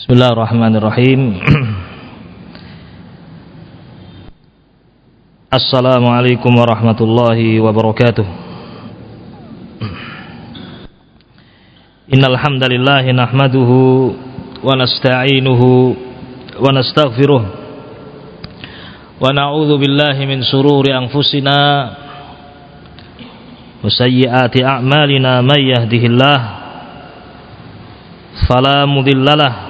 Bismillahirrahmanirrahim. Assalamualaikum warahmatullahi wabarakatuh. Innal hamdalillah wa nasta'inuhu wa nastaghfiruh wa na'udzu billahi min sururi anfusina wa a'malina may yahdihillah fala mudhillalah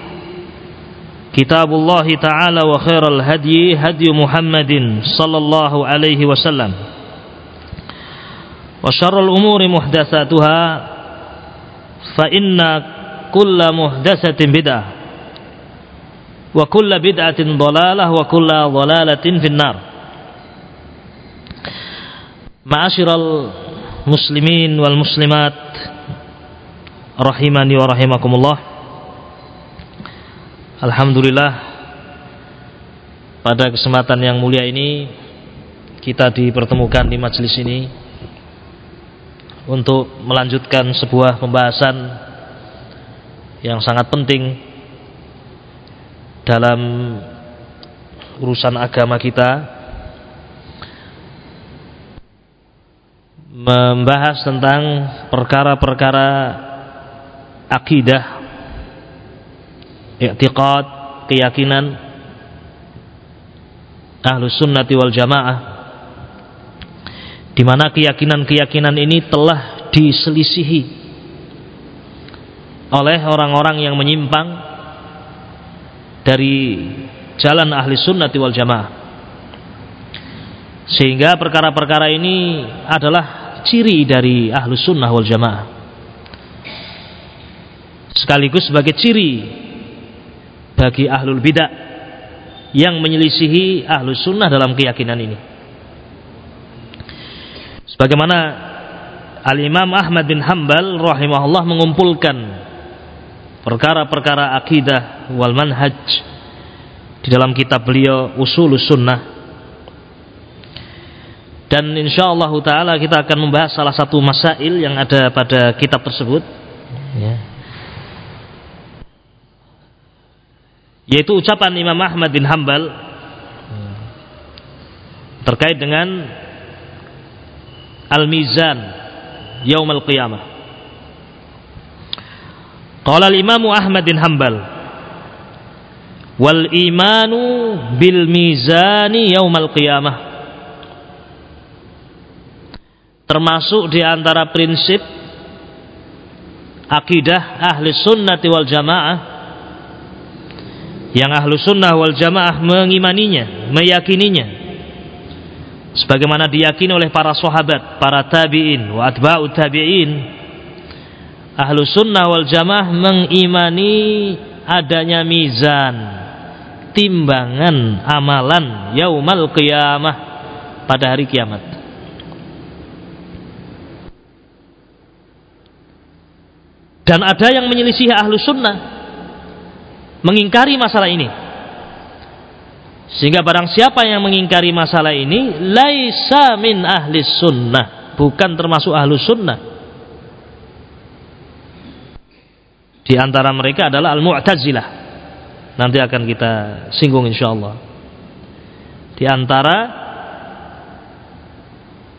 كتاب الله تعالى وخير الهدي هدي محمد صلى الله عليه وسلم. وشر الأمور محدثاتها فإن كل محدثة بدعة وكل بدعة ضلالة وكل ضلالة في النار. معاشر المسلمين والمسلمات رحمني ورحمكم الله Alhamdulillah pada kesempatan yang mulia ini kita dipertemukan di majelis ini untuk melanjutkan sebuah pembahasan yang sangat penting dalam urusan agama kita membahas tentang perkara-perkara akidah i'tiqad, keyakinan ahlus sunnati wal jamaah di mana keyakinan-keyakinan ini telah diselisihi oleh orang-orang yang menyimpang dari jalan ahli sunnati wal jamaah. Sehingga perkara-perkara ini adalah ciri dari ahlu sunnah wal jamaah. Sekaligus sebagai ciri bagi ahlul bidah yang menyelisihi ahlus sunnah dalam keyakinan ini. Sebagaimana Al-Imam Ahmad bin Hambal rahimahullah mengumpulkan perkara-perkara akidah wal manhaj di dalam kitab beliau Usulus Sunnah. Dan insyaallah taala kita akan membahas salah satu masail yang ada pada kitab tersebut. Ya yaitu ucapan Imam Ahmad bin Hambal terkait dengan al-mizan yaumul qiyamah. Qala al-Imam Ahmad bin Hambal wal imanu bil mizani yaumul qiyamah termasuk di antara prinsip akidah ahli sunnati wal jamaah yang ahlu sunnah wal jamaah mengimaninya, meyakininya. Sebagaimana diyakini oleh para sahabat, para tabi'in wa atba'u tabi'in ahlu sunnah wal jamaah mengimani adanya mizan timbangan amalan yaumal qiyamah pada hari kiamat. Dan ada yang menyelisih ahlu sunnah mengingkari masalah ini Sehingga barang siapa yang mengingkari masalah ini laisa min ahli sunnah, bukan termasuk ahlu sunnah. Di antara mereka adalah al-mu'tazilah. Nanti akan kita singgung insyaallah. Di antara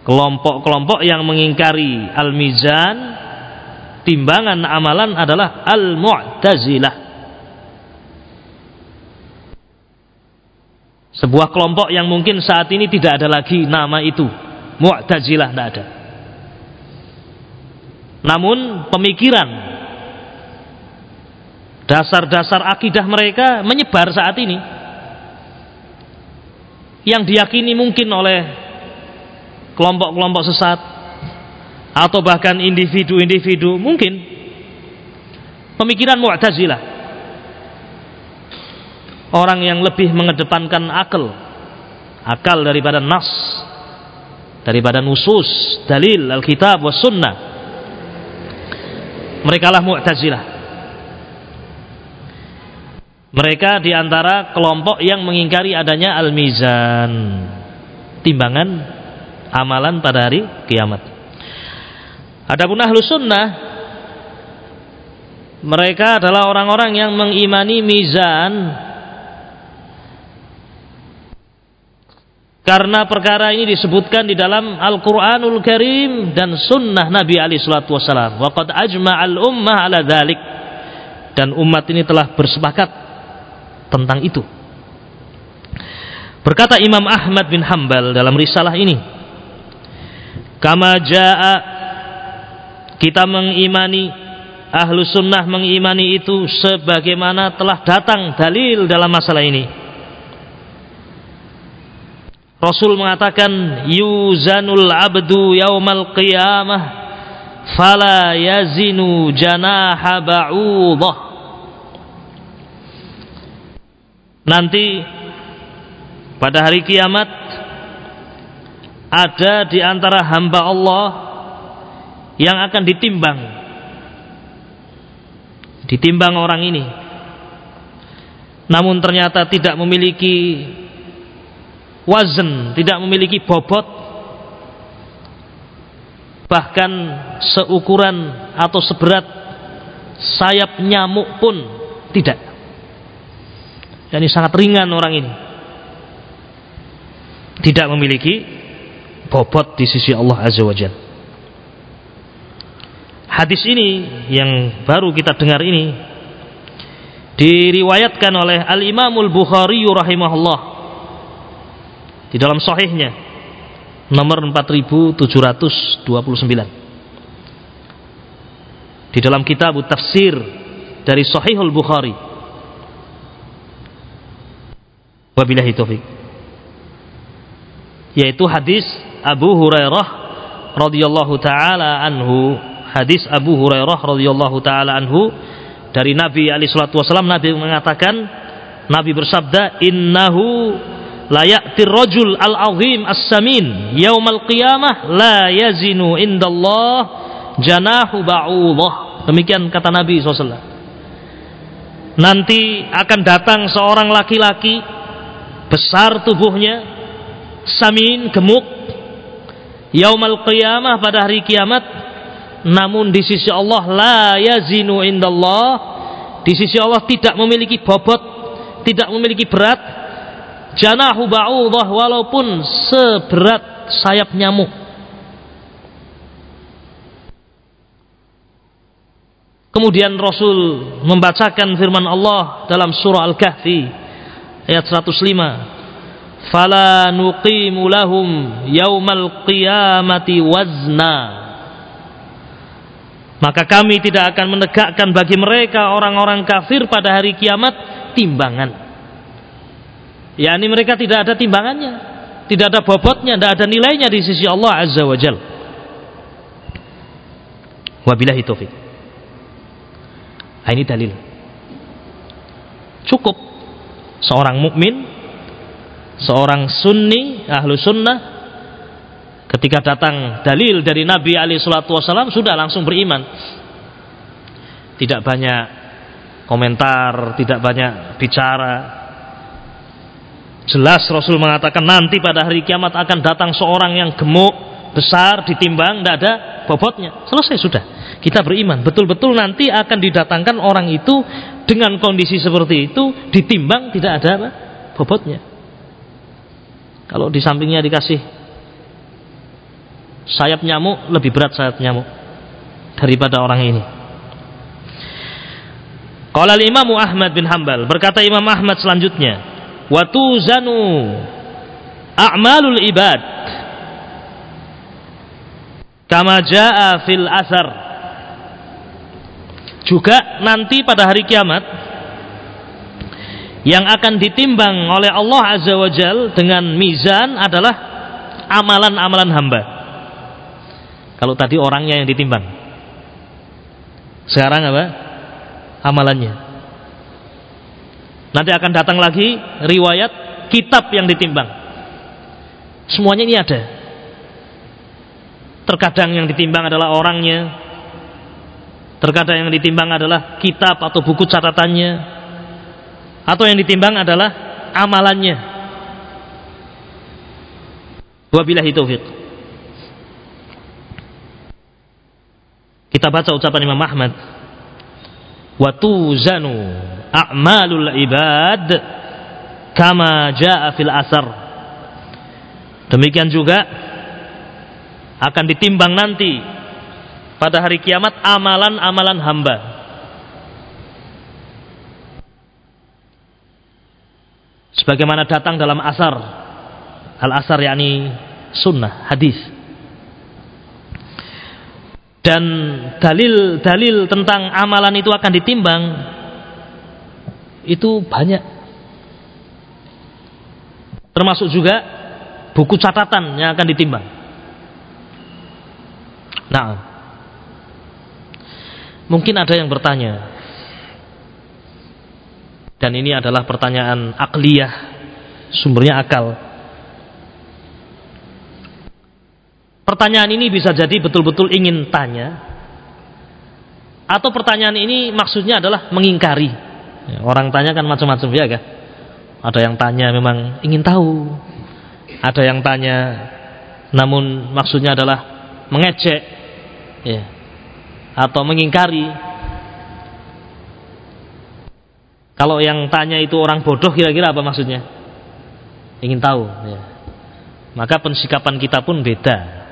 kelompok-kelompok yang mengingkari al-mizan timbangan amalan adalah al-mu'tazilah. Sebuah kelompok yang mungkin saat ini tidak ada lagi nama itu. Mu'tazilah tidak ada. Namun pemikiran dasar-dasar akidah mereka menyebar saat ini. Yang diyakini mungkin oleh kelompok-kelompok sesat atau bahkan individu-individu mungkin pemikiran Mu'tazilah orang yang lebih mengedepankan akal. Akal daripada nas daripada nusus dalil alkitab was sunnah. Mereka lah mu'tazilah. Mereka di antara kelompok yang mengingkari adanya al-mizan. Timbangan amalan pada hari kiamat. Adapun ahlu sunnah mereka adalah orang-orang yang mengimani mizan Karena perkara ini disebutkan di dalam Al-Quranul Karim dan Sunnah Nabi Ali Shallallahu Wasallam. Waqad ajma'al ummah ala dhalik. Dan umat ini telah bersepakat tentang itu. Berkata Imam Ahmad bin Hambal dalam risalah ini. Kama ja'a kita mengimani ahlu sunnah mengimani itu sebagaimana telah datang dalil dalam masalah ini Rasul mengatakan yuzanul abdu yaumal qiyamah fala yazinu janaha ba'udah. Nanti pada hari kiamat ada di antara hamba Allah yang akan ditimbang. Ditimbang orang ini. Namun ternyata tidak memiliki wazn, tidak memiliki bobot bahkan seukuran atau seberat sayap nyamuk pun tidak. Yani sangat ringan orang ini. Tidak memiliki bobot di sisi Allah Azza wa Jalla. Hadis ini yang baru kita dengar ini diriwayatkan oleh Al Imamul Bukhari rahimahullah di dalam sahihnya. Nomor 4729 di dalam kitab tafsir dari Sahihul Bukhari. Wabillahi taufik yaitu hadis Abu Hurairah radhiyallahu taala anhu. Hadis Abu Hurairah radhiyallahu taala anhu dari Nabi alaihi wasallam Nabi mengatakan Nabi bersabda innahu layak rajul al-azim as-samin yaumal qiyamah la yazinu indallah janahu ba'udah. Demikian kata Nabi SAW nanti akan datang seorang laki-laki besar tubuhnya samin gemuk yaumal qiyamah pada hari kiamat. Namun di sisi Allah la yazinu indallah di sisi Allah tidak memiliki bobot tidak memiliki berat janahu ba'udah walaupun seberat sayap nyamuk Kemudian Rasul membacakan firman Allah dalam surah Al-Kahfi ayat 105. Fala nuqimu lahum yaumal qiyamati wazna. Maka kami tidak akan menegakkan bagi mereka orang-orang kafir pada hari kiamat timbangan Ya, ini mereka tidak ada timbangannya, tidak ada bobotnya, tidak ada nilainya di sisi Allah Azza wa Jal. Wabillahi taufik. Nah, ini dalil. Cukup seorang mukmin, seorang sunni, ahlu sunnah, ketika datang dalil dari Nabi Ali Shallallahu Wasallam sudah langsung beriman. Tidak banyak komentar, tidak banyak bicara, Jelas Rasul mengatakan nanti pada hari kiamat akan datang seorang yang gemuk, besar, ditimbang, tidak ada bobotnya. Selesai sudah. Kita beriman. Betul-betul nanti akan didatangkan orang itu dengan kondisi seperti itu, ditimbang tidak ada apa? bobotnya. Kalau di sampingnya dikasih sayap nyamuk, lebih berat sayap nyamuk daripada orang ini. Qala Imam Ahmad bin Hambal, berkata Imam Ahmad selanjutnya, "Wa tuzanu a'malul ibad kama jaa fil asar." Juga nanti pada hari kiamat yang akan ditimbang oleh Allah Azza wa Jal dengan mizan adalah amalan-amalan hamba. Kalau tadi orangnya yang ditimbang. Sekarang apa? amalannya. Nanti akan datang lagi riwayat kitab yang ditimbang. Semuanya ini ada. Terkadang yang ditimbang adalah orangnya. Terkadang yang ditimbang adalah kitab atau buku catatannya. Atau yang ditimbang adalah amalannya. Wabillahi taufiq. Kita baca ucapan Imam Ahmad wa tuzanu a'malul ibad kama jaa fil asar. Demikian juga akan ditimbang nanti pada hari kiamat amalan-amalan hamba. Sebagaimana datang dalam asar. Al asar yakni sunnah hadis. Dan dalil-dalil tentang amalan itu akan ditimbang itu banyak. Termasuk juga buku catatan yang akan ditimbang. Nah mungkin ada yang bertanya. Dan ini adalah pertanyaan akliyah sumbernya akal. Pertanyaan ini bisa jadi betul-betul ingin tanya atau pertanyaan ini maksudnya adalah mengingkari. Ya, orang tanya kan macam-macam ya kan? Ada yang tanya memang ingin tahu. Ada yang tanya namun maksudnya adalah mengecek ya. Atau mengingkari. Kalau yang tanya itu orang bodoh kira-kira apa maksudnya? Ingin tahu ya. Maka pensikapan kita pun beda.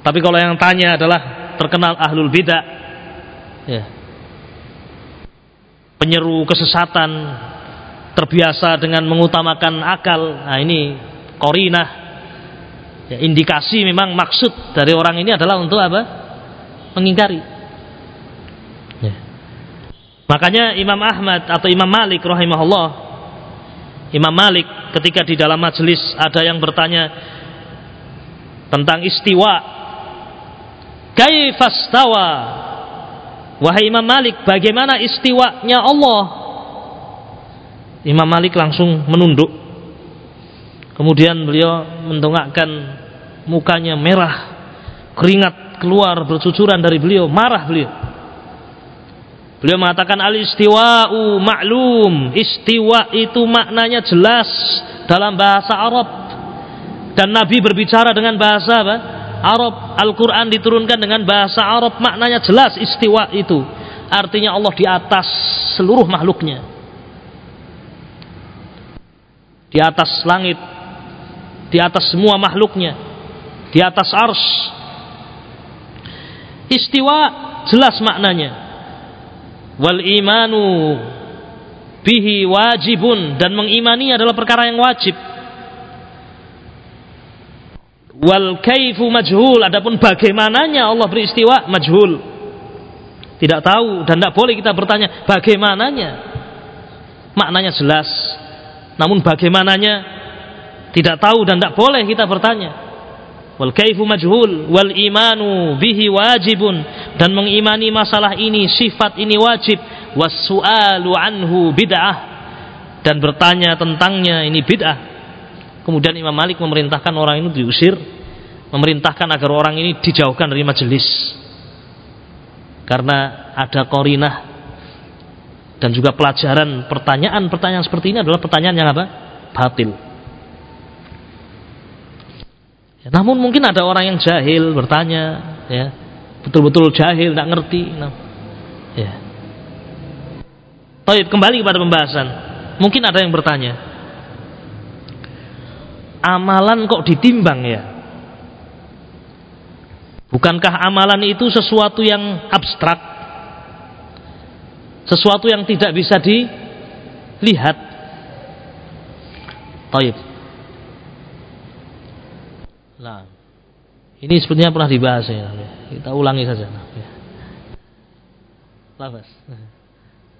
Tapi kalau yang tanya adalah terkenal ahlul bidah, ya. Penyeru kesesatan, terbiasa dengan mengutamakan akal. Nah ini korinah, ya, indikasi memang maksud dari orang ini adalah untuk apa? Mengingkari. Ya. Makanya Imam Ahmad atau Imam Malik rahimahullah, Imam Malik ketika di dalam majelis ada yang bertanya tentang istiwa Kaifastawa Wahai Imam Malik bagaimana istiwanya Allah? Imam Malik langsung menunduk. Kemudian beliau mendongakkan mukanya merah Keringat keluar bercucuran dari beliau Marah beliau. Beliau mengatakan al-istiwa'u maklum Istiwa itu maknanya jelas Dalam bahasa Arab. Dan Nabi berbicara dengan bahasa apa? Arab, Al-Quran diturunkan dengan bahasa Arab, maknanya jelas istiwa itu. Artinya Allah di atas seluruh makhluknya. Di atas langit, di atas semua makhluknya, di atas ars. Istiwa jelas maknanya. Wal imanu bihi wajibun dan mengimani adalah perkara yang wajib wal kaifu majhul adapun bagaimananya Allah beristiwa majhul. Tidak tahu dan tidak boleh kita bertanya bagaimananya. Maknanya jelas. Namun bagaimananya tidak tahu dan tidak boleh kita bertanya. Wal kaifu majhul wal imanu bihi wajibun. Dan mengimani masalah ini sifat ini wajib. Was su'alu anhu bid'ah. Dan bertanya tentangnya ini bid'ah Kemudian Imam Malik memerintahkan orang ini diusir, memerintahkan agar orang ini dijauhkan dari majelis. Karena ada korinah dan juga pelajaran pertanyaan-pertanyaan seperti ini adalah pertanyaan yang apa? batil. Ya, namun mungkin ada orang yang jahil bertanya, ya, betul-betul jahil, tidak ngerti. Nah, ya. Taib kembali kepada pembahasan. Mungkin ada yang bertanya, amalan kok ditimbang ya? Bukankah amalan itu sesuatu yang abstrak? Sesuatu yang tidak bisa dilihat. Taib. Nah, ini sebenarnya pernah dibahas ya. Kita ulangi saja. Nah, ya. Lafaz.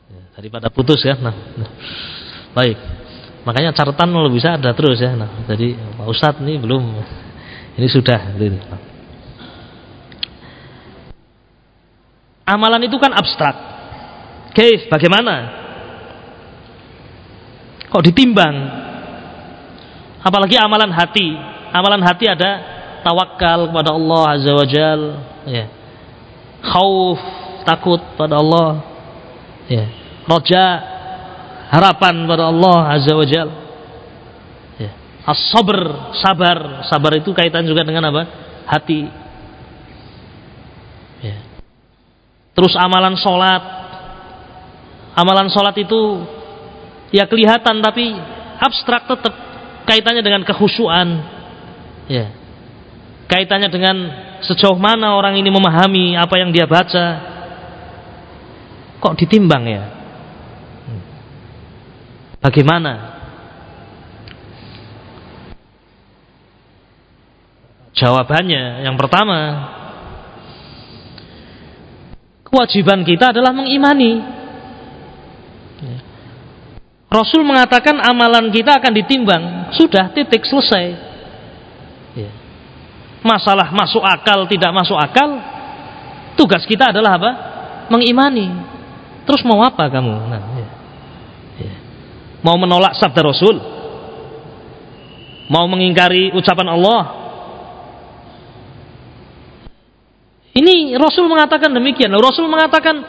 Ya, daripada putus ya. Nah, nah. Baik. Makanya catatan kalau bisa ada terus ya. Nah, jadi Pak Ustadz ini belum. Ini sudah. Nah. Amalan itu kan abstrak. Kaif, bagaimana? Kok ditimbang? Apalagi amalan hati. Amalan hati ada tawakal kepada Allah Azza wa Jal. Ya. Khauf, takut pada Allah. Ya. Roja, harapan pada Allah Azza wa Jal. Ya. As-sabr, sabar. Sabar itu kaitan juga dengan apa? Hati. Ya. Terus amalan sholat. Amalan sholat itu ya kelihatan tapi abstrak tetap kaitannya dengan kekhusyuan. Ya. Kaitannya dengan sejauh mana orang ini memahami apa yang dia baca. Kok ditimbang ya? Bagaimana? Jawabannya yang pertama kewajiban kita adalah mengimani. Rasul mengatakan amalan kita akan ditimbang, sudah titik selesai. Masalah masuk akal tidak masuk akal, tugas kita adalah apa? Mengimani. Terus mau apa kamu? Nah. Ya. Mau menolak sabda Rasul? Mau mengingkari ucapan Allah? Ini Rasul mengatakan demikian. Rasul mengatakan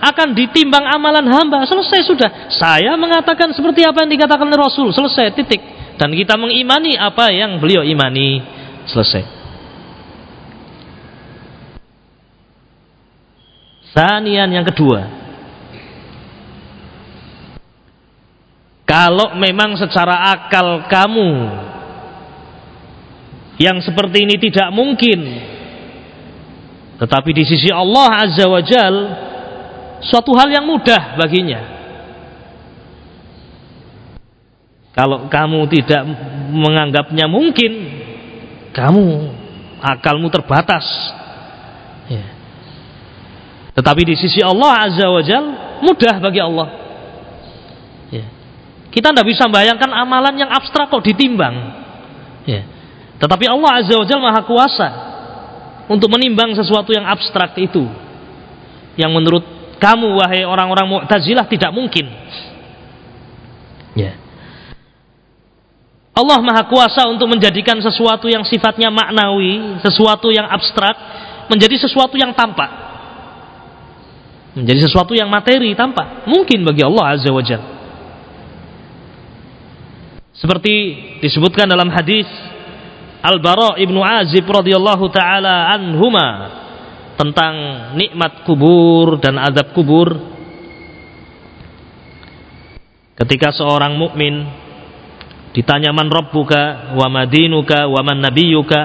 akan ditimbang amalan hamba. Selesai sudah. Saya mengatakan seperti apa yang dikatakan oleh Rasul. Selesai titik. Dan kita mengimani apa yang beliau imani. Selesai. Sanian yang kedua. Kalau memang secara akal kamu yang seperti ini tidak mungkin tetapi di sisi Allah Azza wa Jal suatu hal yang mudah baginya. Kalau kamu tidak menganggapnya mungkin, kamu akalmu terbatas. Ya. Tetapi di sisi Allah Azza wa Jal mudah bagi Allah. Kita tidak bisa bayangkan amalan yang abstrak kok ditimbang. Ya. Tetapi Allah Azza wa Jal maha kuasa untuk menimbang sesuatu yang abstrak itu yang menurut kamu wahai orang-orang Mu'tazilah tidak mungkin. Ya. Allah Maha Kuasa untuk menjadikan sesuatu yang sifatnya maknawi, sesuatu yang abstrak menjadi sesuatu yang tampak. Menjadi sesuatu yang materi tampak. Mungkin bagi Allah Azza wa Jalla. Seperti disebutkan dalam hadis Al-Bara ibnu Azib radhiyallahu taala anhuma tentang nikmat kubur dan azab kubur. Ketika seorang mukmin ditanya man rabbuka wa madinuka wa man nabiyuka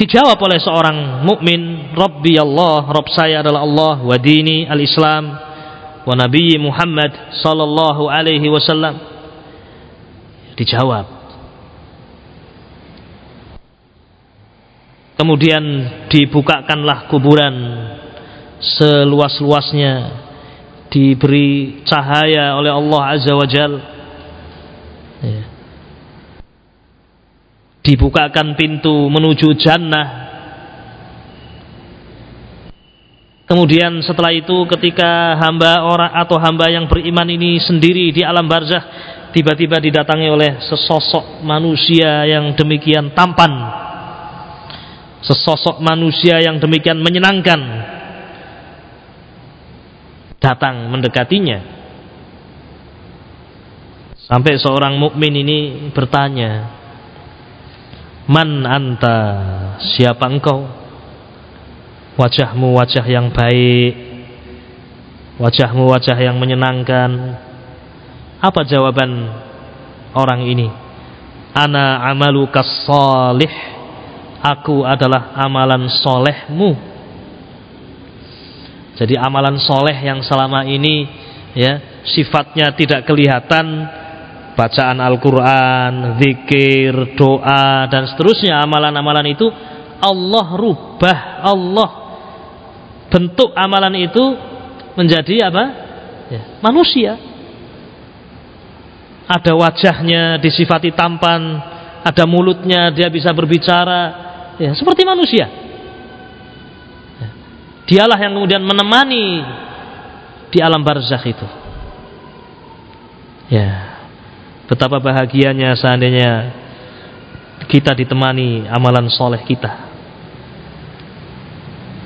dijawab oleh seorang mukmin Rabbi Allah Rabb saya adalah Allah wa dini al-Islam wa Nabi Muhammad sallallahu alaihi wasallam dijawab. Kemudian dibukakanlah kuburan seluas-luasnya diberi cahaya oleh Allah Azza wa Jal. Ya. dibukakan pintu menuju jannah. Kemudian setelah itu ketika hamba orang atau hamba yang beriman ini sendiri di alam barzah tiba-tiba didatangi oleh sesosok manusia yang demikian tampan sesosok manusia yang demikian menyenangkan datang mendekatinya Sampai seorang mukmin ini bertanya, "Man anta? Siapa engkau?" Wajahmu wajah yang baik, wajahmu wajah yang menyenangkan. Apa jawaban orang ini? Ana amaluka salih. Aku adalah amalan solehmu. Jadi amalan soleh yang selama ini ya sifatnya tidak kelihatan bacaan Al-Quran, zikir, doa dan seterusnya amalan-amalan itu Allah rubah Allah bentuk amalan itu menjadi apa? Ya, manusia ada wajahnya disifati tampan ada mulutnya dia bisa berbicara ya, seperti manusia ya. dialah yang kemudian menemani di alam barzakh itu ya Betapa bahagianya seandainya kita ditemani amalan soleh kita.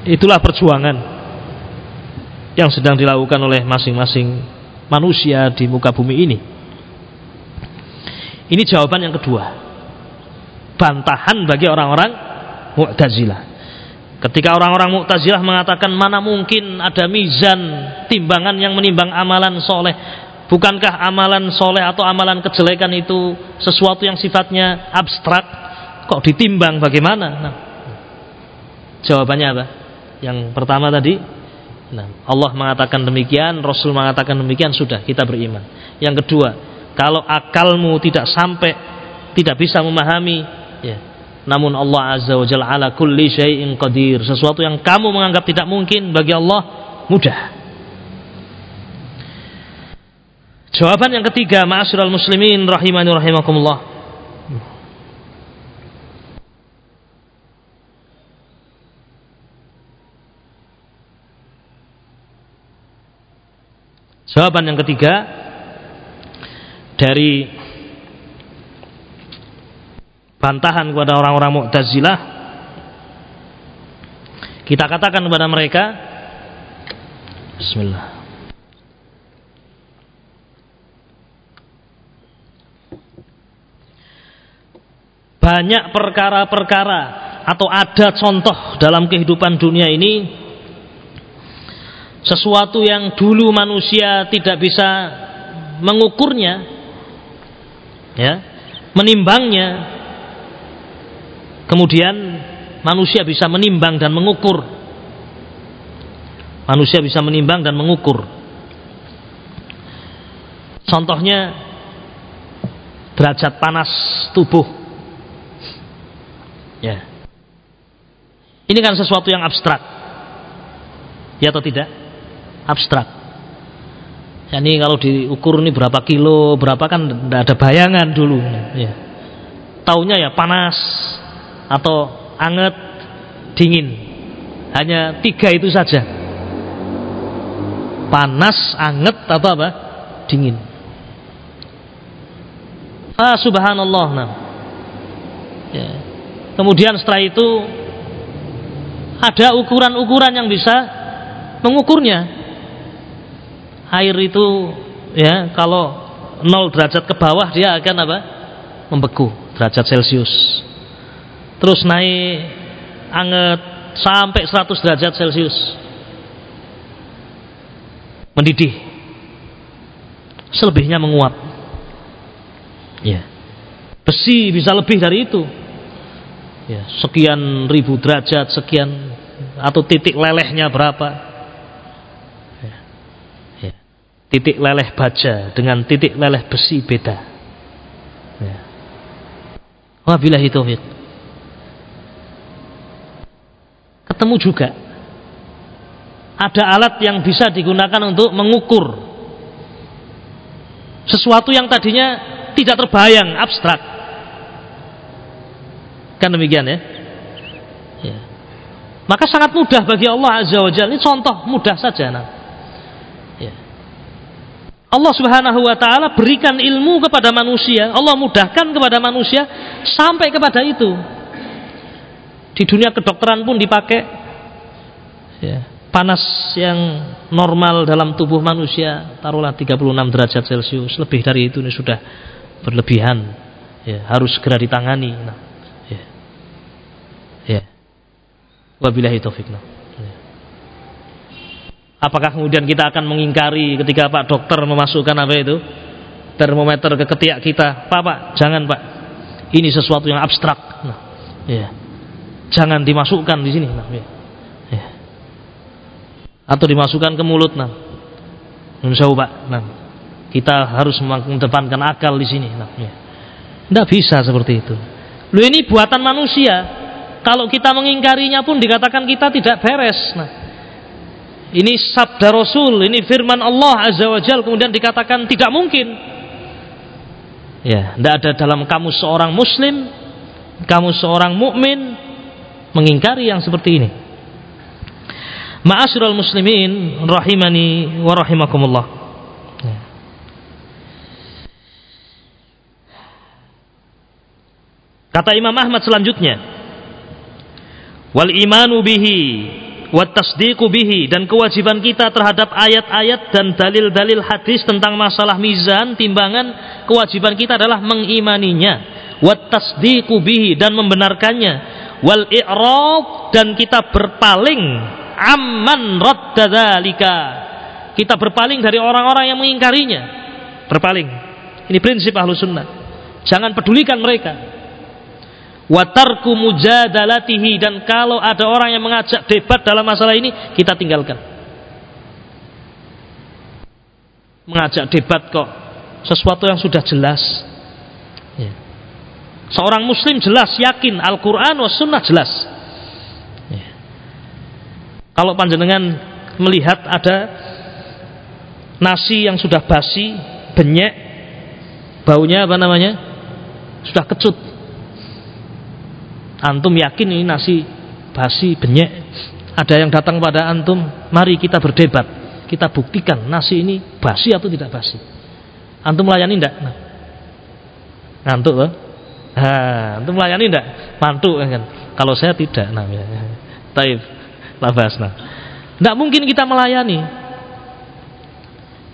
Itulah perjuangan yang sedang dilakukan oleh masing-masing manusia di muka bumi ini. Ini jawaban yang kedua. Bantahan bagi orang-orang Mu'tazilah. Ketika orang-orang Mu'tazilah mengatakan mana mungkin ada mizan timbangan yang menimbang amalan soleh Bukankah amalan soleh atau amalan kejelekan itu sesuatu yang sifatnya abstrak? Kok ditimbang bagaimana? Nah, jawabannya apa? Yang pertama tadi, nah, Allah mengatakan demikian, Rasul mengatakan demikian, sudah kita beriman. Yang kedua, kalau akalmu tidak sampai, tidak bisa memahami, ya, namun Allah Azza wa Jalla ala kulli syai'in qadir. Sesuatu yang kamu menganggap tidak mungkin bagi Allah mudah. Jawaban yang ketiga, ma'asyiral muslimin rahimani rahimakumullah. Jawaban yang ketiga dari bantahan kepada orang-orang Mu'tazilah kita katakan kepada mereka Bismillah. Banyak perkara-perkara atau ada contoh dalam kehidupan dunia ini sesuatu yang dulu manusia tidak bisa mengukurnya ya menimbangnya kemudian manusia bisa menimbang dan mengukur manusia bisa menimbang dan mengukur contohnya derajat panas tubuh Ya. Ini kan sesuatu yang abstrak. Ya atau tidak? Abstrak. Ya, ini kalau diukur ini berapa kilo, berapa kan tidak ada bayangan dulu. Ya. Taunya ya panas atau anget, dingin. Hanya tiga itu saja. Panas, anget atau apa? Dingin. Ah subhanallah. Nah. Ya. Kemudian setelah itu ada ukuran-ukuran yang bisa mengukurnya. Air itu ya kalau 0 derajat ke bawah dia akan apa? membeku derajat Celcius. Terus naik anget sampai 100 derajat Celcius. Mendidih. Selebihnya menguap. Ya. Besi bisa lebih dari itu ya, sekian ribu derajat, sekian atau titik lelehnya berapa? Ya, ya. Titik leleh baja dengan titik leleh besi beda. Ya. Wabillahi taufik. Ketemu juga ada alat yang bisa digunakan untuk mengukur sesuatu yang tadinya tidak terbayang, abstrak. Kan demikian ya? ya. Maka sangat mudah bagi Allah Azza wa Jalla. Ini contoh mudah saja. Nah. Allah Subhanahu wa taala berikan ilmu kepada manusia, Allah mudahkan kepada manusia sampai kepada itu. Di dunia kedokteran pun dipakai. Ya. panas yang normal dalam tubuh manusia taruhlah 36 derajat Celcius lebih dari itu ini sudah berlebihan ya, harus segera ditangani nah, ya. ya. wabillahi. Apakah kemudian kita akan mengingkari ketika Pak dokter memasukkan apa itu termometer ke ketiak kita Pak Pak jangan Pak ini sesuatu yang abstrak nah, ya. jangan dimasukkan di sini nah, ya atau dimasukkan ke mulut nah. Pak. Nah, kita harus mengedepankan akal di sini. Nah, ya. Tidak bisa seperti itu. Lu ini buatan manusia. Kalau kita mengingkarinya pun dikatakan kita tidak beres. Nah, ini sabda Rasul, ini firman Allah Azza wa Jal kemudian dikatakan tidak mungkin. Ya, tidak ada dalam kamu seorang muslim, kamu seorang mukmin mengingkari yang seperti ini. Ma'asyiral muslimin rahimani wa rahimakumullah. Kata Imam Ahmad selanjutnya, wal imanu bihi wat tasdiqu bihi dan kewajiban kita terhadap ayat-ayat dan dalil-dalil hadis tentang masalah mizan, timbangan, kewajiban kita adalah mengimaninya, wat tasdiqu bihi dan membenarkannya, wal i'rad dan kita berpaling amman raddadzalika. Kita berpaling dari orang-orang yang mengingkarinya. Berpaling. Ini prinsip ahlu sunnah. Jangan pedulikan mereka. Watarku mujadalatihi dan kalau ada orang yang mengajak debat dalam masalah ini kita tinggalkan. Mengajak debat kok sesuatu yang sudah jelas. Ya. Seorang muslim jelas yakin Al-Quran was sunnah jelas kalau panjenengan melihat ada nasi yang sudah basi, benyek, baunya apa namanya? Sudah kecut. Antum yakin ini nasi basi, benyek. Ada yang datang pada antum, mari kita berdebat. Kita buktikan nasi ini basi atau tidak basi. Antum melayani enggak? Nah. Ngantuk loh. Ha, antum melayani enggak? Mantuk kan. Kalau saya tidak namanya. Taib labasna. Tidak mungkin kita melayani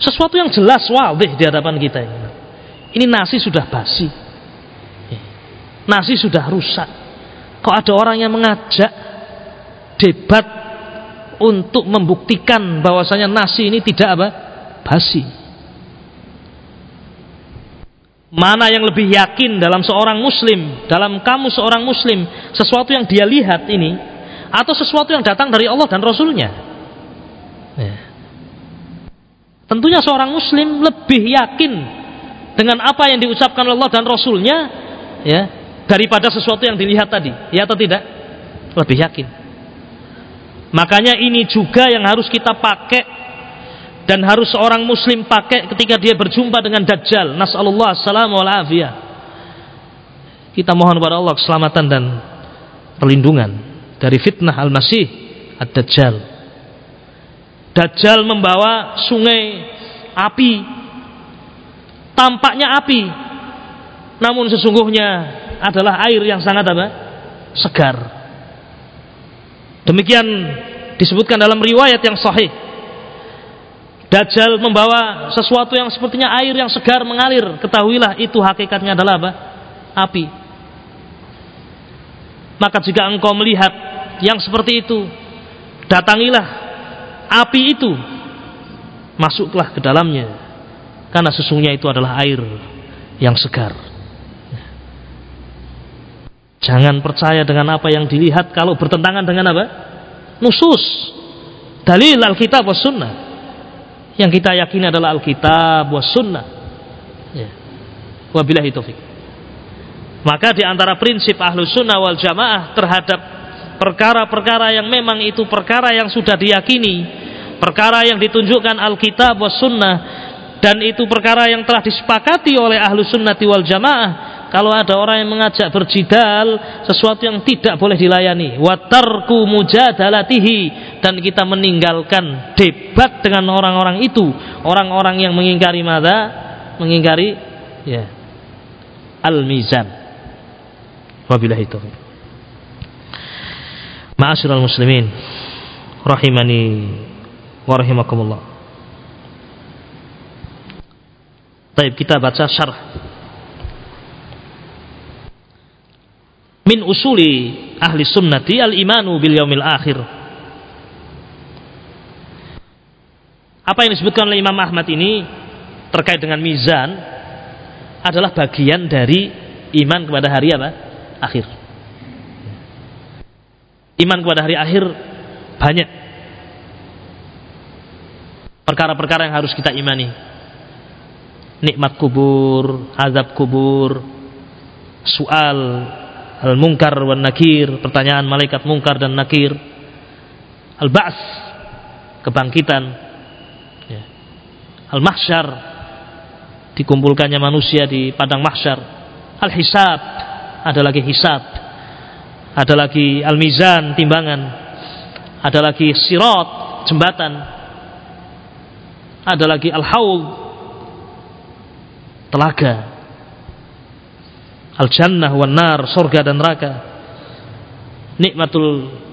sesuatu yang jelas wadih di hadapan kita ini. Ini nasi sudah basi. Nasi sudah rusak. Kok ada orang yang mengajak debat untuk membuktikan bahwasanya nasi ini tidak apa? Basi. Mana yang lebih yakin dalam seorang muslim, dalam kamu seorang muslim, sesuatu yang dia lihat ini atau sesuatu yang datang dari Allah dan Rasulnya. Ya. Tentunya seorang Muslim lebih yakin dengan apa yang diucapkan Allah dan Rasulnya, ya, daripada sesuatu yang dilihat tadi, ya atau tidak? Lebih yakin. Makanya ini juga yang harus kita pakai dan harus seorang Muslim pakai ketika dia berjumpa dengan Dajjal. Nasallallahu assalamu Kita mohon kepada Allah keselamatan dan perlindungan dari fitnah Al-Masih Ad-Dajjal. Dajjal membawa sungai api. Tampaknya api. Namun sesungguhnya adalah air yang sangat apa? Segar. Demikian disebutkan dalam riwayat yang sahih. Dajjal membawa sesuatu yang sepertinya air yang segar mengalir. Ketahuilah itu hakikatnya adalah apa? Api. Maka jika engkau melihat yang seperti itu datangilah api itu masuklah ke dalamnya karena sesungguhnya itu adalah air yang segar jangan percaya dengan apa yang dilihat kalau bertentangan dengan apa? Nusus. Dalil Alkitab was sunnah. Yang kita yakini adalah Alkitab was sunnah. Ya. wabillahi taufik maka di antara prinsip ahlu sunnah wal jamaah terhadap perkara-perkara yang memang itu perkara yang sudah diyakini, perkara yang ditunjukkan Alkitab was sunnah dan itu perkara yang telah disepakati oleh ahlu sunnati wal jamaah kalau ada orang yang mengajak berjidal sesuatu yang tidak boleh dilayani. Watarku mujadalatihi. Dan kita meninggalkan debat dengan orang-orang itu. Orang-orang yang mengingkari mada mengingkari ya al-mizan. Wabillahi taufiq. Ma'asyiral muslimin rahimani wa rahimakumullah. Baik, kita baca syarah. Min usuli ahli sunnati al-imanu bil yaumil akhir. Apa yang disebutkan oleh Imam Ahmad ini terkait dengan mizan adalah bagian dari iman kepada hari apa? Akhir. Iman kepada hari akhir banyak perkara-perkara yang harus kita imani. Nikmat kubur, azab kubur, soal al-munkar wan nakir, pertanyaan malaikat munkar dan nakir, al-ba's, kebangkitan, ya. al-mahsyar, dikumpulkannya manusia di padang mahsyar, al-hisab, ada lagi hisab, ada lagi al-mizan, timbangan, ada lagi sirat jembatan. Ada lagi al-haul telaga al-jannah wan nar surga dan neraka. Nikmatul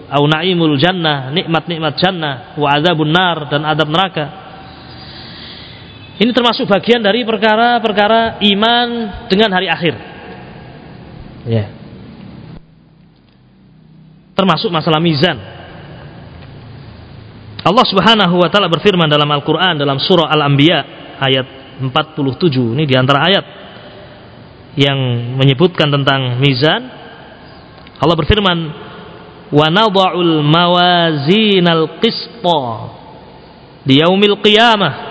au naimul jannah nikmat-nikmat jannah wa adzabun nar dan adab neraka. Ini termasuk bagian dari perkara-perkara iman dengan hari akhir. Ya. Termasuk masalah mizan. Allah Subhanahu wa taala berfirman dalam Al-Qur'an dalam surah Al-Anbiya ayat 47 ini di antara ayat yang menyebutkan tentang mizan Allah berfirman wa nadha'ul mawazinal qista di yaumil qiyamah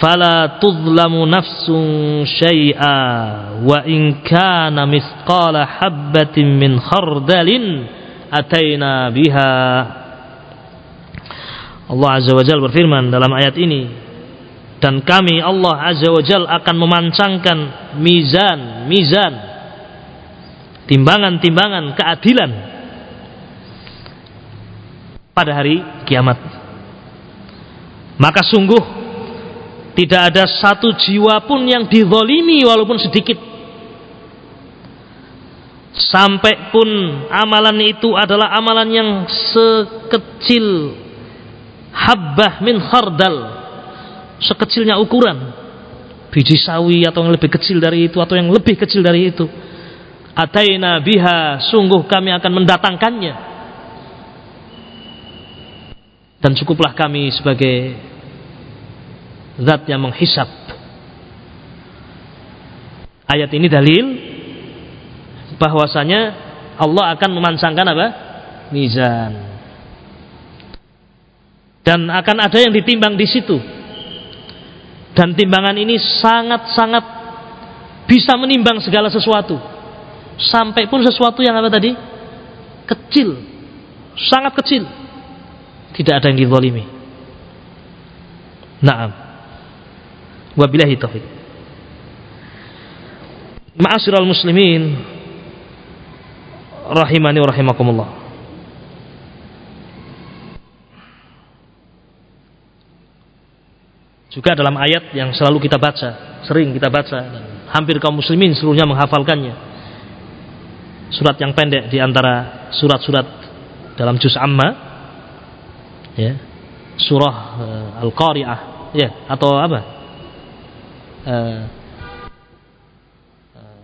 fala tuzlamu nafsun syai'a wa in kana mithqala habbatin min khardalin ataina biha. Allah Azza wa Jal berfirman dalam ayat ini dan kami Allah Azza wa Jal akan memancangkan mizan mizan. Timbangan-timbangan keadilan pada hari kiamat. Maka sungguh tidak ada satu jiwa pun yang dizolimi walaupun sedikit. Sampai pun amalan itu adalah amalan yang sekecil habbah min khardal sekecilnya ukuran. Biji sawi atau yang lebih kecil dari itu atau yang lebih kecil dari itu. Ataina biha sungguh kami akan mendatangkannya. Dan cukuplah kami sebagai zat yang menghisap. Ayat ini dalil bahwasanya Allah akan memancangkan apa? Mizan. Dan akan ada yang ditimbang di situ. Dan timbangan ini sangat-sangat bisa menimbang segala sesuatu. Sampai pun sesuatu yang apa tadi? Kecil. Sangat kecil. Tidak ada yang dizalimi. Naam. Wabillahi taufiq. Ma'asyiral muslimin rahimani wa rahimakumullah. Juga dalam ayat yang selalu kita baca, sering kita baca hampir kaum muslimin seluruhnya menghafalkannya. Surat yang pendek di antara surat-surat dalam juz amma ya. Surah uh, Al-Qari'ah ya atau apa? Uh, uh,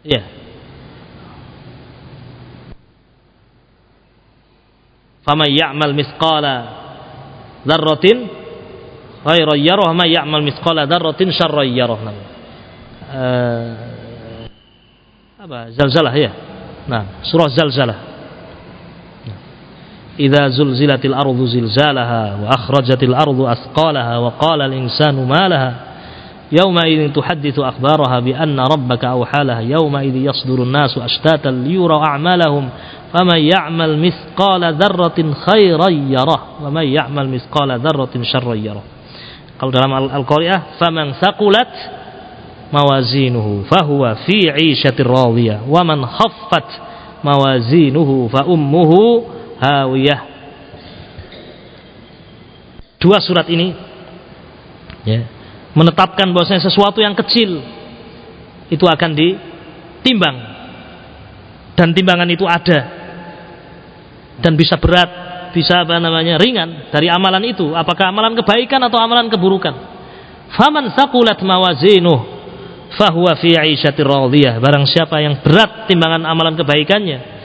ya. Faman ya'mal mithqala dzarratin خيرا يره من يعمل مثقال ذرة شرا يره نعم آه، أبا زلزلة هي. نعم سورة زلزلة. نعم. إذا زلزلت الأرض زلزالها وأخرجت الأرض أثقالها وقال الإنسان ما لها يومئذ تحدث أخبارها بأن ربك أوحى لها يومئذ يصدر الناس أشتاتا ليروا أعمالهم فمن يعمل مثقال ذرة خيرا يره ومن يعمل مثقال ذرة شرا يره. Kalau dalam Al-Qari'ah, faman thaqulat mawazinuhu fahuwa fi 'ishatir radiyah wa man khaffat mawazinuhu fa ummuhu hawiyah. Dua surat ini ya, menetapkan bahwasanya sesuatu yang kecil itu akan ditimbang. Dan timbangan itu ada. Dan bisa berat bisa apa namanya ringan dari amalan itu. Apakah amalan kebaikan atau amalan keburukan? Faman saqulat mawazinuh fahuwa fi 'aisyatir radiyah. Barang siapa yang berat timbangan amalan kebaikannya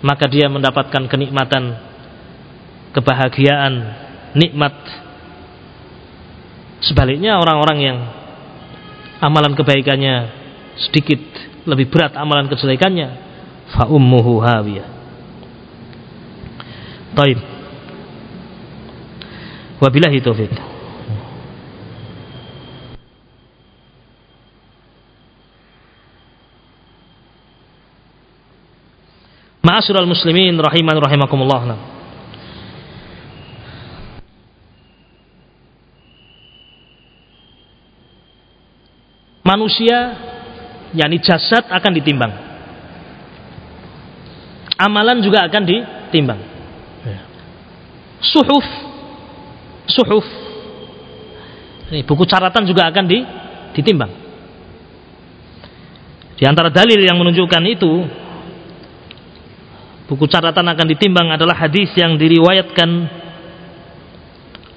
maka dia mendapatkan kenikmatan kebahagiaan nikmat. Sebaliknya orang-orang yang amalan kebaikannya sedikit lebih berat amalan kejelekannya fa ummuhu hawiyah Taib. Wabillahi taufik. Ma'asyiral muslimin rahiman rahimakumullah. Manusia yakni jasad akan ditimbang. Amalan juga akan ditimbang suhuf. Suhuf. Ini buku catatan juga akan di, ditimbang. Di antara dalil yang menunjukkan itu buku catatan akan ditimbang adalah hadis yang diriwayatkan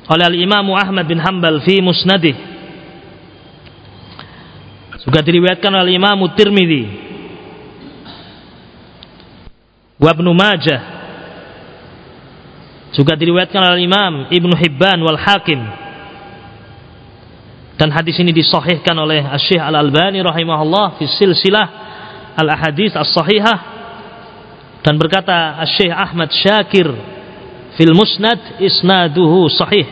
oleh al-Imam Ahmad bin Hanbal fi musnadih. Juga diriwayatkan oleh Imam Tirmidzi. Wa Ibnu Majah juga diriwayatkan oleh Imam Ibnu Hibban wal Hakim. Dan hadis ini disahihkan oleh Syekh Al-Albani rahimahullah fi silsilah al-ahadits as-sahihah dan berkata Syekh Ahmad Syakir fil musnad isnaduhu sahih.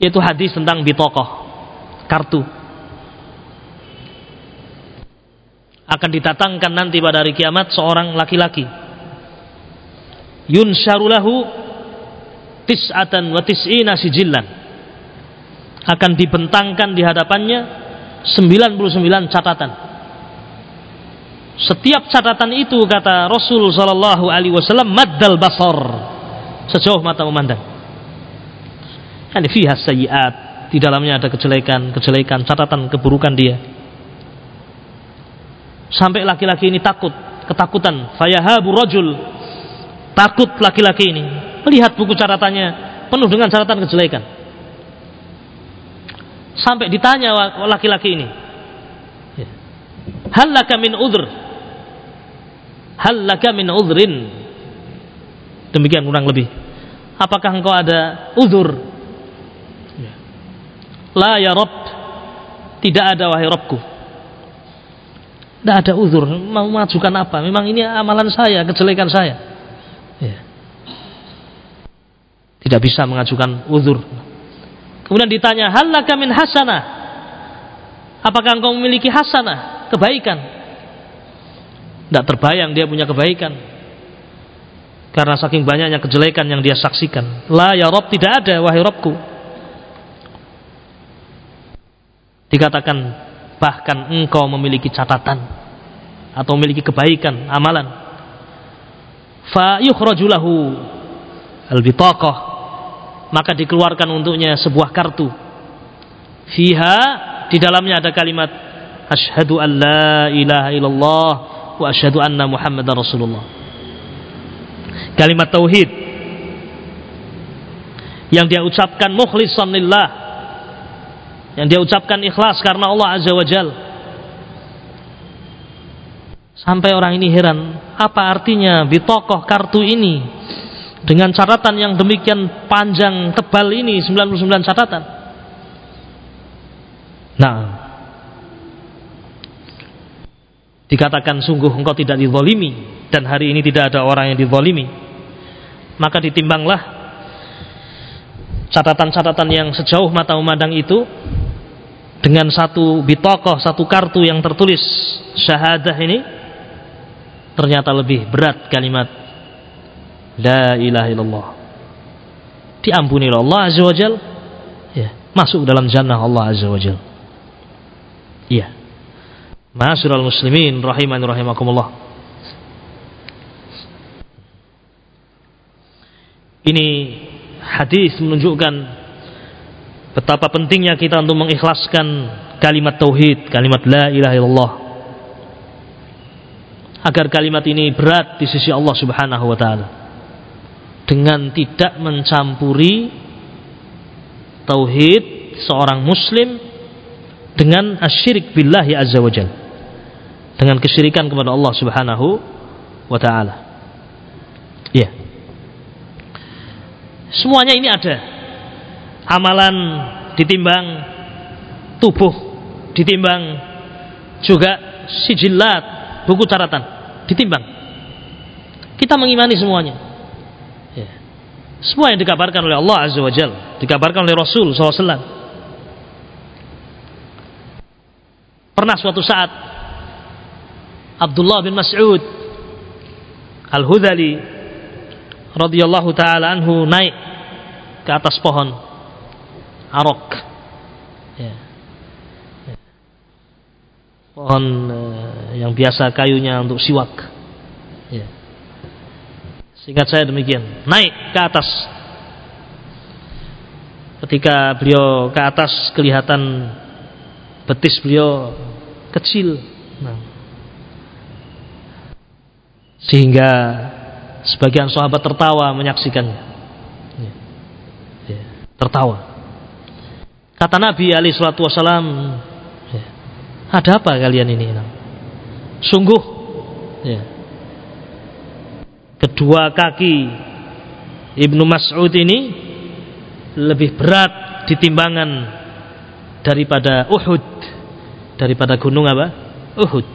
Yaitu hadis tentang bitokoh kartu akan ditatangkan nanti pada hari kiamat seorang laki-laki. Yunsyarulahu tis'atan wa tis'ina sijillan. Akan dibentangkan di hadapannya 99 catatan. Setiap catatan itu kata Rasul sallallahu alaihi wasallam maddal basar. Sejauh mata memandang. Kan fiha sayyiat di dalamnya ada kejelekan kejelekan catatan keburukan dia sampai laki-laki ini takut ketakutan. Fayahabu rajul. Takut laki-laki ini. Melihat buku catatannya penuh dengan catatan kejelekan. Sampai ditanya laki-laki ini. Ya. hal laka min udhr? Hal laka min udhrin? Demikian kurang lebih. Apakah engkau ada uzur ya. la ya Rabb. Tidak ada wahai Rabbku tidak ada uzur. Mau majukan apa? Memang ini amalan saya, kejelekan saya. Ya. Tidak bisa mengajukan uzur. Kemudian ditanya, halaka min hasanah. Apakah engkau memiliki hasanah? Kebaikan. Tidak terbayang dia punya kebaikan. Karena saking banyaknya kejelekan yang dia saksikan. La ya Rob tidak ada, wahai Robku. Dikatakan bahkan engkau memiliki catatan atau memiliki kebaikan amalan. Fa yukhrajulahu al-bitaqah. Maka dikeluarkan untuknya sebuah kartu. Fiha di dalamnya ada kalimat asyhadu an la ilaha illallah wa asyhadu anna muhammadar rasulullah. Kalimat tauhid yang dia ucapkan mukhlishan lillah yang dia ucapkan ikhlas karena Allah Azza wa Jal. Sampai orang ini heran apa artinya bitokoh kartu ini dengan catatan yang demikian panjang tebal ini 99 catatan? Nah dikatakan sungguh engkau tidak dizolimi dan hari ini tidak ada orang yang dizolimi maka ditimbanglah catatan-catatan yang sejauh mata memandang itu dengan satu bitokoh, satu kartu yang tertulis syahadah ini ternyata lebih berat kalimat La ilaha illallah. Diampuni oleh Allah Azza wa Jal ya, masuk dalam jannah Allah Azza wa Jal. Iya. Ma'asyiral muslimin rahiman rahimakumullah. Ini hadis menunjukkan Betapa pentingnya kita untuk mengikhlaskan kalimat tauhid, kalimat la ilaha illallah. agar kalimat ini berat di sisi Allah Subhanahu wa taala dengan tidak mencampuri tauhid seorang muslim dengan asyirik billahi azza wajal dengan kesyirikan kepada Allah Subhanahu wa taala. Ya. Semuanya ini ada. Amalan ditimbang, tubuh ditimbang, juga sijilat, buku catatan ditimbang. Kita mengimani semuanya. Ya. Semua yang dikabarkan oleh Allah Azza wa Jal, dikabarkan oleh Rasul SAW. Pernah suatu saat Abdullah bin Mas'ud Al-Hudhali radhiyallahu taala anhu naik ke atas pohon arok ya. pohon uh, yang biasa kayunya untuk siwak ya. singkat saya demikian naik ke atas ketika beliau ke atas kelihatan betis beliau kecil nah. sehingga sebagian sahabat tertawa menyaksikannya ya. Ya. tertawa kata Nabi Ali Shallallahu Wasallam ya. ada apa kalian ini sungguh ya. kedua kaki Ibnu Mas'ud ini lebih berat di timbangan daripada Uhud daripada gunung apa? Uhud.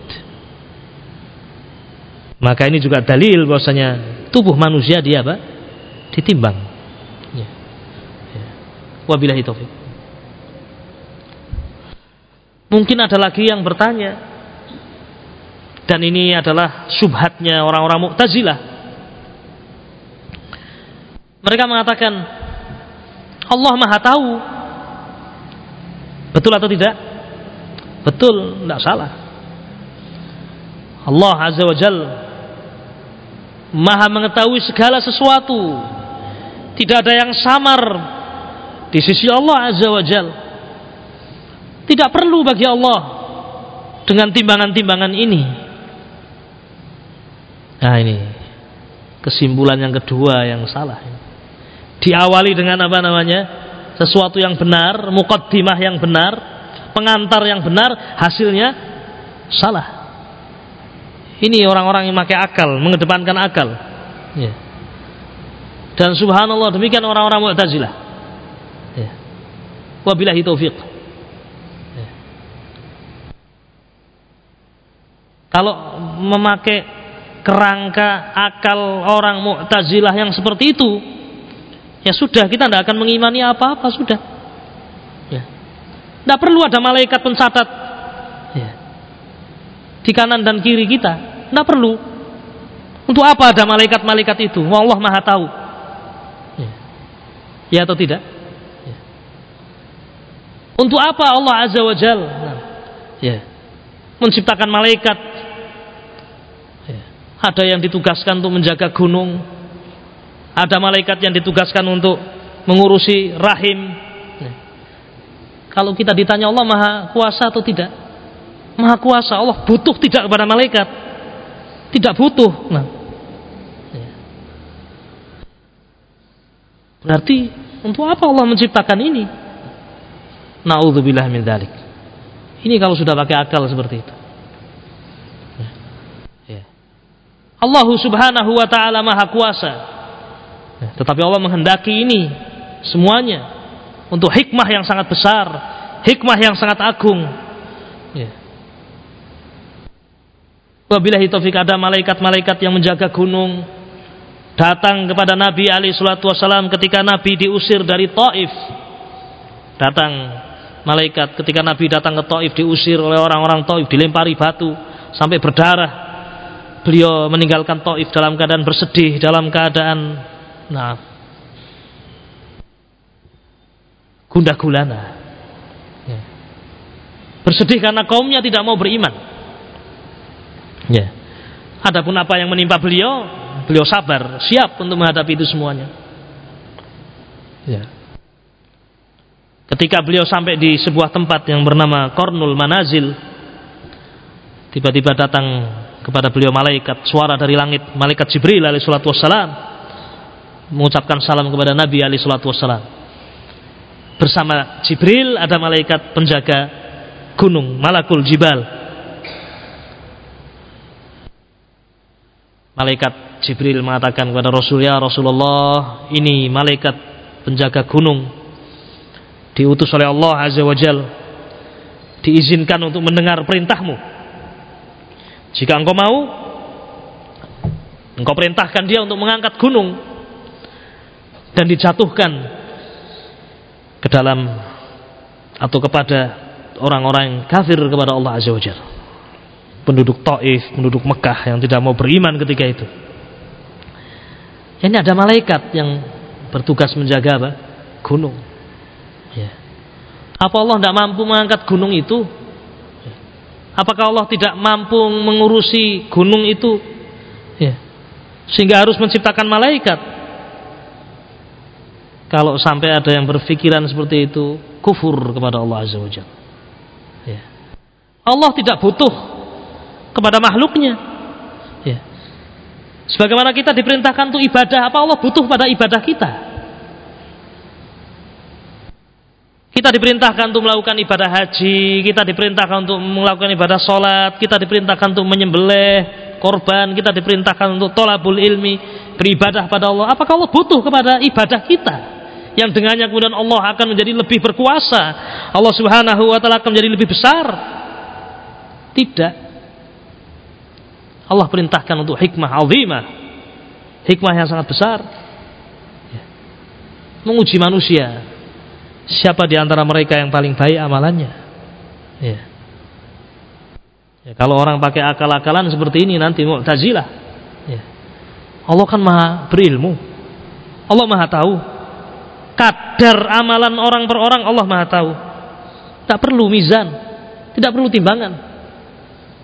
Maka ini juga dalil bahwasanya tubuh manusia dia apa? Ditimbang. Ya. Ya. Wabillahi taufik. Mungkin ada lagi yang bertanya dan ini adalah subhatnya orang-orang Mu'tazilah. Mereka mengatakan Allah Maha tahu. Betul atau tidak? Betul, tidak salah. Allah Azza wa Jal Maha mengetahui segala sesuatu. Tidak ada yang samar di sisi Allah Azza wa Jal. Tidak perlu bagi Allah dengan timbangan-timbangan ini. Nah ini kesimpulan yang kedua yang salah. Diawali dengan apa namanya? Sesuatu yang benar, mukaddimah yang benar, pengantar yang benar hasilnya salah ini orang-orang yang pakai akal mengedepankan akal ya. dan subhanallah demikian orang-orang mu'tazilah ya. wabillahi taufiq kalau memakai kerangka akal orang mu'tazilah yang seperti itu ya sudah kita tidak akan mengimani apa-apa sudah tidak perlu ada malaikat pencatat ya. di kanan dan kiri kita. Tidak perlu. Untuk apa ada malaikat-malaikat itu? Allah Maha tahu. Ya, ya atau tidak? Ya. Untuk apa Allah Azza wa? Nah, ya. Menciptakan malaikat. Ada yang ditugaskan untuk menjaga gunung. Ada malaikat yang ditugaskan untuk mengurusi rahim kalau kita ditanya Allah maha kuasa atau tidak? Maha kuasa. Allah butuh tidak kepada malaikat. Tidak butuh. Nah. Berarti untuk apa Allah menciptakan ini? Na'udzubillah min dalik. Ini kalau sudah pakai akal seperti itu. Ya. Ya. Allah subhanahu wa ta'ala maha kuasa. Tetapi Allah menghendaki ini semuanya untuk hikmah yang sangat besar, hikmah yang sangat agung. Ya. Wabillahi taufik ada malaikat-malaikat yang menjaga gunung datang kepada Nabi Ali Shallallahu Wasallam ketika Nabi diusir dari Taif. Datang malaikat ketika Nabi datang ke Taif diusir oleh orang-orang Taif dilempari batu sampai berdarah. Beliau meninggalkan Taif dalam keadaan bersedih, dalam keadaan nah gundah gulana. Ya. Bersedih karena kaumnya tidak mau beriman. Ya. Adapun apa yang menimpa beliau, beliau sabar, siap untuk menghadapi itu semuanya. Ya. Ketika beliau sampai di sebuah tempat yang bernama Kornul Manazil, tiba-tiba datang kepada beliau malaikat suara dari langit malaikat Jibril alaihi salatu wassalam mengucapkan salam kepada Nabi alaihi salatu wassalam. Bersama Jibril ada malaikat penjaga gunung malakul jibal. Malaikat Jibril mengatakan kepada Rasul ya Rasulullah ini malaikat penjaga gunung. Diutus oleh Allah Azza wa Jal. Diizinkan untuk mendengar perintahmu jika engkau mau engkau perintahkan dia untuk mengangkat gunung dan dijatuhkan ke dalam atau kepada orang-orang kafir kepada Allah Azza wa Jalla penduduk Taif, penduduk Mekah yang tidak mau beriman ketika itu. Ini ada malaikat yang bertugas menjaga apa? Gunung. Ya. Apa Allah tidak mampu mengangkat gunung itu? Apakah Allah tidak mampu mengurusi gunung itu? Ya. Sehingga harus menciptakan malaikat. Kalau sampai ada yang berpikiran seperti itu, kufur kepada Allah Azza wa Jalla. Ya. Allah tidak butuh kepada makhluknya. Ya. Sebagaimana kita diperintahkan untuk ibadah, apa Allah butuh pada ibadah kita? Kita diperintahkan untuk melakukan ibadah haji, kita diperintahkan untuk melakukan ibadah sholat, kita diperintahkan untuk menyembelih korban, kita diperintahkan untuk tolabul ilmi, beribadah pada Allah. Apakah Allah butuh kepada ibadah kita? Yang dengannya kemudian Allah akan menjadi lebih berkuasa. Allah subhanahu wa ta'ala akan menjadi lebih besar. Tidak. Allah perintahkan untuk hikmah azimah. Hikmah yang sangat besar. Ya. Menguji manusia. Siapa di antara mereka yang paling baik amalannya? Ya. Ya, kalau orang pakai akal-akalan seperti ini nanti Mu'tazilah. Ya. Allah kan maha berilmu. Allah maha tahu. Kadar amalan orang per orang Allah maha tahu. Tak perlu mizan. Tidak perlu timbangan.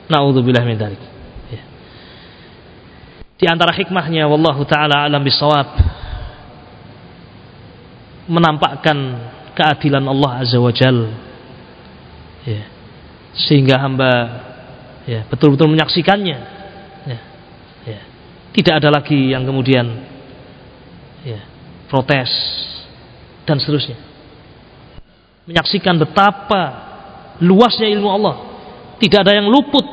Na'udzubillah min dzalik. Di antara hikmahnya wallahu taala alam bisawab menampakkan keadilan Allah azza wajal ya. sehingga hamba ya betul-betul menyaksikannya ya. Ya. tidak ada lagi yang kemudian ya protes dan seterusnya menyaksikan betapa luasnya ilmu Allah tidak ada yang luput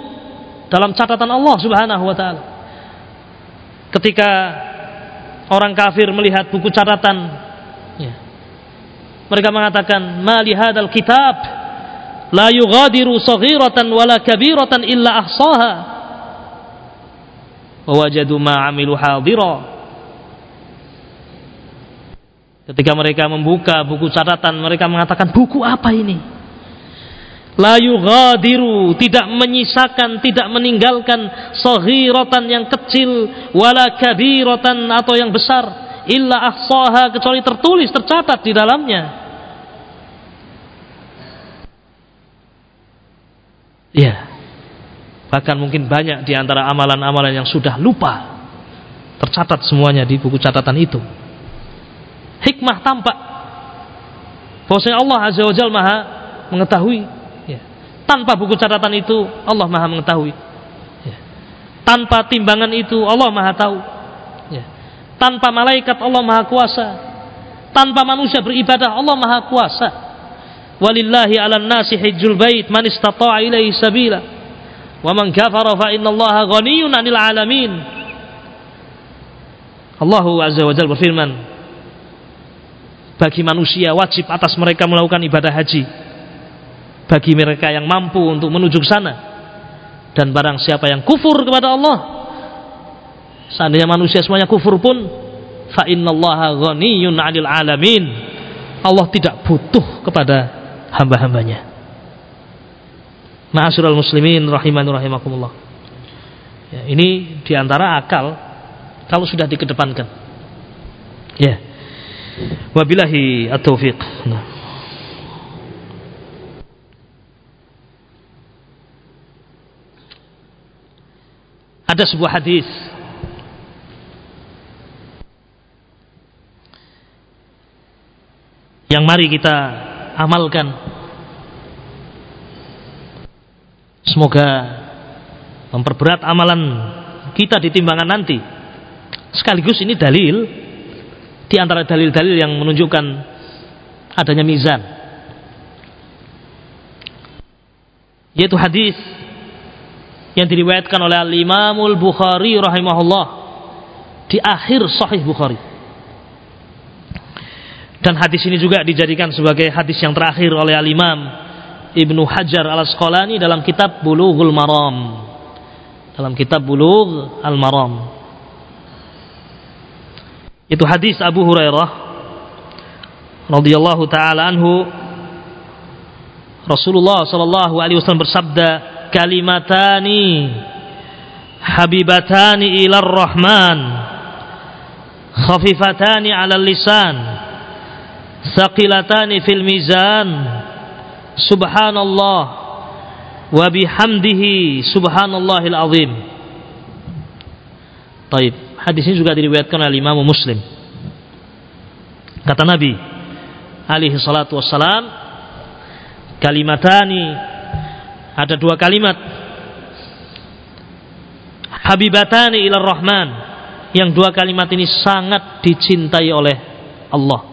dalam catatan Allah subhanahu wa ta'ala ketika orang kafir melihat buku catatan mereka mengatakan mali hadal kitab? La yughadiru saghiratan wala kabiratan illa ahsaha. Wa wajadu ma amilu hadira. Ketika mereka membuka buku catatan mereka mengatakan buku apa ini? La yughadiru tidak menyisakan tidak meninggalkan saghiratan yang kecil wala kabiratan atau yang besar illa ahsaha kecuali tertulis tercatat di dalamnya ya bahkan mungkin banyak di antara amalan-amalan yang sudah lupa tercatat semuanya di buku catatan itu hikmah tampak bahwasanya Allah azza wajalla maha mengetahui tanpa buku catatan itu Allah Maha mengetahui. Ya. Tanpa timbangan itu Allah Maha tahu. Ya. Tanpa malaikat Allah Maha kuasa. Tanpa manusia beribadah Allah Maha kuasa. Walillahi 'alan nasi hajjul bait man istata'a ilaihi sabila. Wa man kafara fa innallaha ghaniyyun 'anil 'alamin. Allah Azza wa Jalla berfirman bagi manusia wajib atas mereka melakukan ibadah haji bagi mereka yang mampu untuk menuju ke sana dan barang siapa yang kufur kepada Allah seandainya manusia semuanya kufur pun fa innallaha ghaniyun 'anil alamin Allah tidak butuh kepada hamba-hambanya. Ma'asyiral muslimin rahiman rahimakumullah. Ya, ini di antara akal kalau sudah dikedepankan. Ya. Wabillahi at-taufiq. Nah. Ada sebuah hadis. Yang mari kita amalkan. Semoga memperberat amalan kita di timbangan nanti. Sekaligus ini dalil di antara dalil-dalil yang menunjukkan adanya mizan. Yaitu hadis yang diriwayatkan oleh Al-Imamul Bukhari rahimahullah di akhir Sahih Bukhari. Dan hadis ini juga dijadikan sebagai hadis yang terakhir oleh Al-Imam Ibnu Hajar Al-Asqalani dalam kitab Bulughul Maram. Dalam kitab Bulugh Al-Maram. Itu hadis Abu Hurairah radhiyallahu taala anhu Rasulullah sallallahu alaihi wasallam bersabda kalimatani habibatani ilar rahman khafifatani 'alal lisan saqilatani fil mizan. Subhanallah. Wa bihamdihi subhanallahil azim. Taib. Hadis ini juga diriwayatkan oleh Imam Muslim. Kata Nabi alaihi salatu wassalam kalimatani. Ada dua kalimat. Habibatani ilar rahman. Yang dua kalimat ini sangat dicintai oleh Allah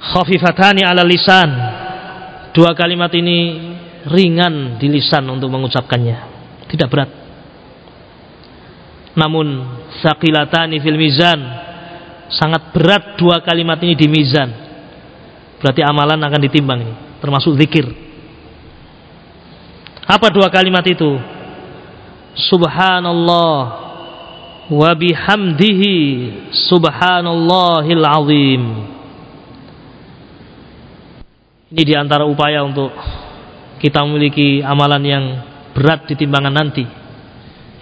khafifatani ala lisan. Dua kalimat ini ringan di lisan untuk mengucapkannya. Tidak berat. Namun saqilatani fil mizan. Sangat berat dua kalimat ini di mizan. Berarti amalan akan ditimbang ini termasuk zikir. Apa dua kalimat itu? Subhanallah wa bihamdihi subhanallahil azim ini di antara upaya untuk kita memiliki amalan yang berat di timbangan nanti.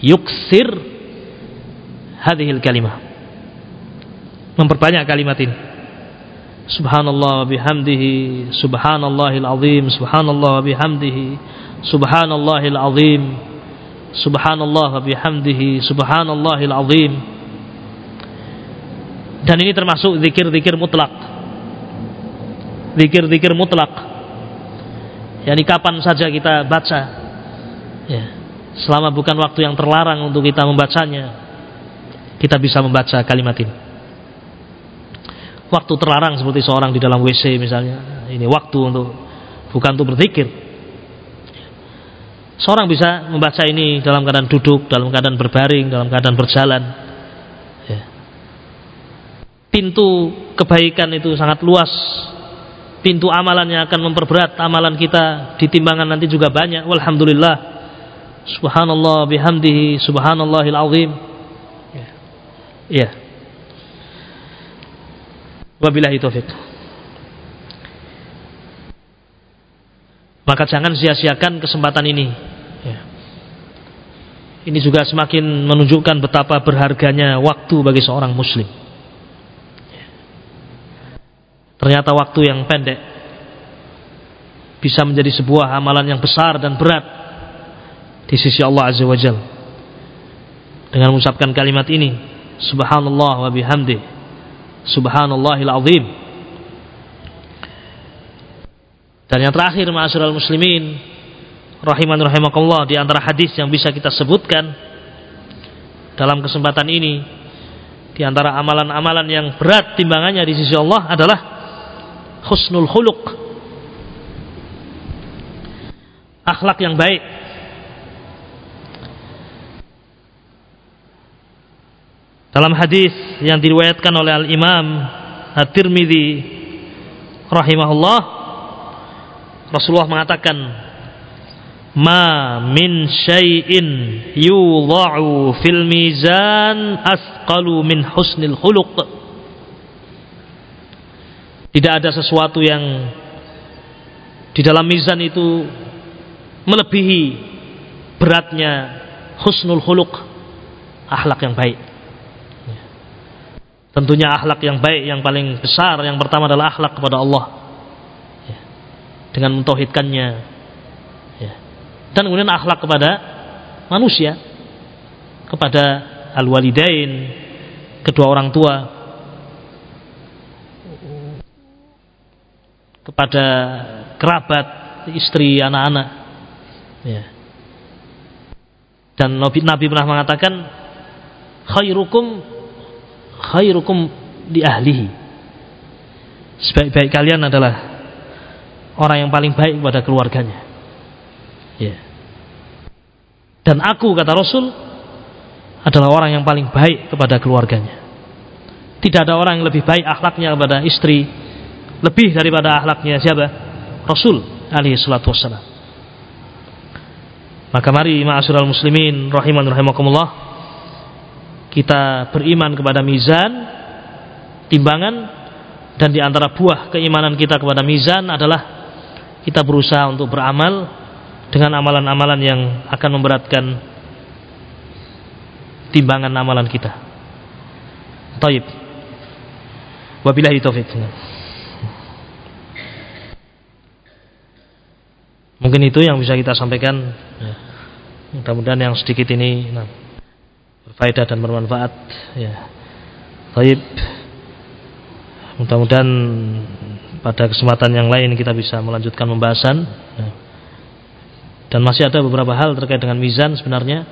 Yuksir hadhil kalimah. Memperbanyak kalimat ini. Subhanallah bihamdihi subhanallahil azim subhanallah bihamdihi subhanallahil azim subhanallah bihamdihi subhanallahil azim dan ini termasuk zikir-zikir mutlak zikir-zikir mutlak. Yakni kapan saja kita baca. Ya. Selama bukan waktu yang terlarang untuk kita membacanya kita bisa membaca kalimat ini. Waktu terlarang seperti seorang di dalam WC misalnya. Ini waktu untuk bukan untuk berzikir. Seorang bisa membaca ini dalam keadaan duduk dalam keadaan berbaring dalam keadaan berjalan. Ya. pintu kebaikan itu sangat luas pintu amalan yang akan memperberat amalan kita. Di timbangan nanti juga banyak. Walhamdulillah. Subhanallah bihamdihi subhanallahil azim. Ya. Ya. Wabillahi taufik maka jangan sia-siakan kesempatan ini. Ya. ini juga semakin menunjukkan betapa berharganya waktu bagi seorang muslim Ternyata waktu yang pendek bisa menjadi sebuah amalan yang besar dan berat di sisi Allah Azza wa Jal. Dengan mengucapkan kalimat ini, Subhanallah wa bihamdi, Subhanallahil azim. Dan yang terakhir, ma'asyiral muslimin, rahiman rahimakumullah di antara hadis yang bisa kita sebutkan dalam kesempatan ini di antara amalan-amalan yang berat timbangannya di sisi Allah adalah husnul khuluq. Akhlak yang baik. Dalam hadis yang diriwayatkan oleh al-Imam At-Tirmidzi rahimahullah Rasulullah mengatakan ma min syai'in yudha'u fil mizan asqalu min husnil khuluq tidak ada sesuatu yang di dalam mizan itu melebihi beratnya husnul huluk akhlak yang baik. Tentunya akhlak yang baik yang paling besar yang pertama adalah akhlak kepada Allah. Dengan mentauhidkannya. Dan kemudian akhlak kepada manusia. Kepada al-walidain, kedua orang tua, kepada kerabat, istri, anak-anak. Ya. Dan Nabi, Nabi pernah mengatakan khairukum khairukum di ahlihi. Sebaik-baik kalian adalah orang yang paling baik kepada keluarganya. Ya. Dan aku kata Rasul adalah orang yang paling baik kepada keluarganya. Tidak ada orang yang lebih baik akhlaknya kepada istri lebih daripada akhlaknya siapa? Rasul alaihi salatu wassalam. Maka mari ma'asyiral muslimin rahiman rahimakumullah kita beriman kepada mizan timbangan dan di antara buah keimanan kita kepada mizan adalah kita berusaha untuk beramal dengan amalan-amalan yang akan memberatkan timbangan amalan kita. Taib. Wabillahi taufik. Mungkin itu yang bisa kita sampaikan. Ya. Mudah-mudahan yang sedikit ini nah, berfaedah dan bermanfaat. Ya. Taib. Mudah-mudahan pada kesempatan yang lain kita bisa melanjutkan pembahasan. Ya. Dan masih ada beberapa hal terkait dengan mizan sebenarnya.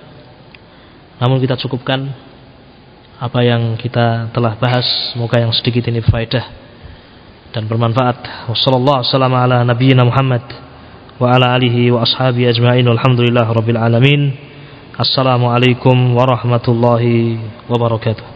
Namun kita cukupkan apa yang kita telah bahas semoga yang sedikit ini berfaedah dan bermanfaat wassalamualaikum ala nabiyyina Muhammad wa ala alihi wa ashabi ajma'in walhamdulillah rabbil alamin. Assalamualaikum warahmatullahi wabarakatuh